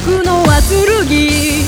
くのは剣。